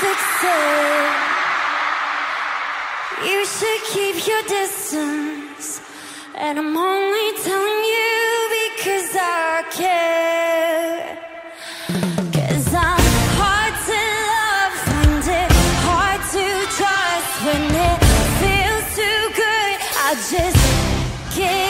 success. You should keep your distance, and I'm only telling you because I care. Cause I'm hard to love, find it hard to trust when it feels too good. I just can't.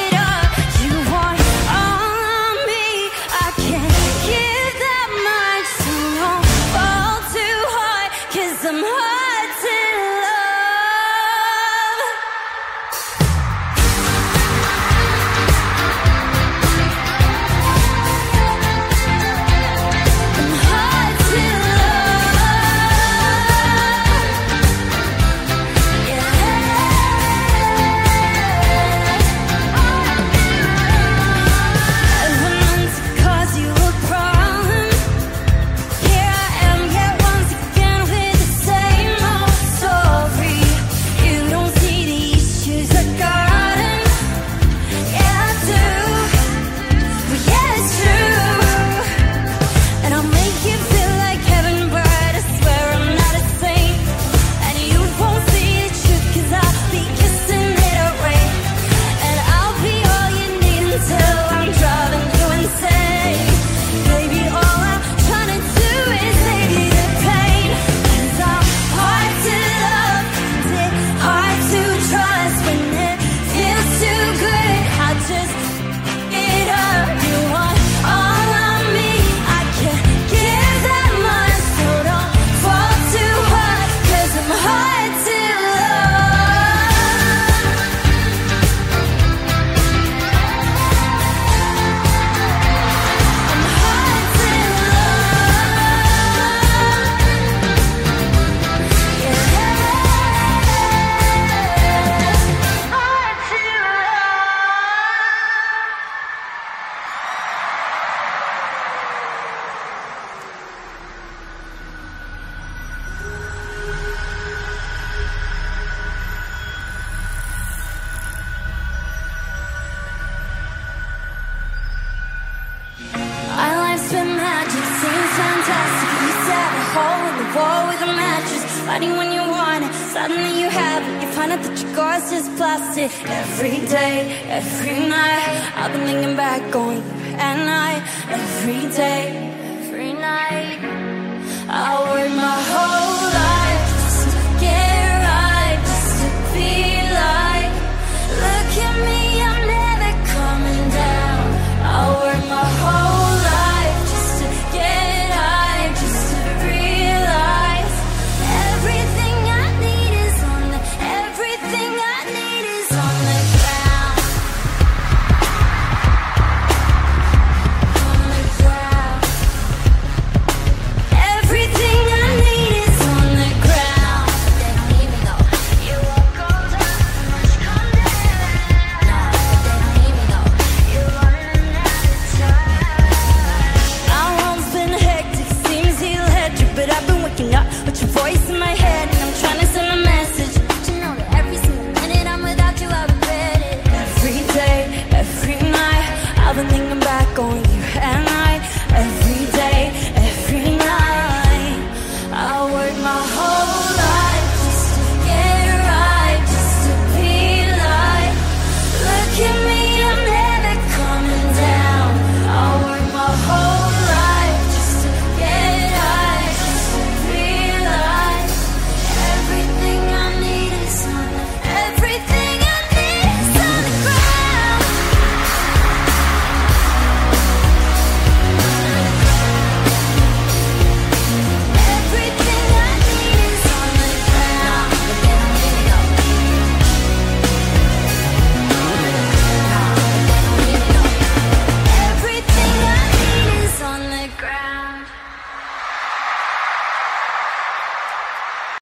Fighting when you want it. Suddenly you have it. You find out that your car's just plastic. Every day, every night, I've been thinking back on you and I. Every day, every night, I worry.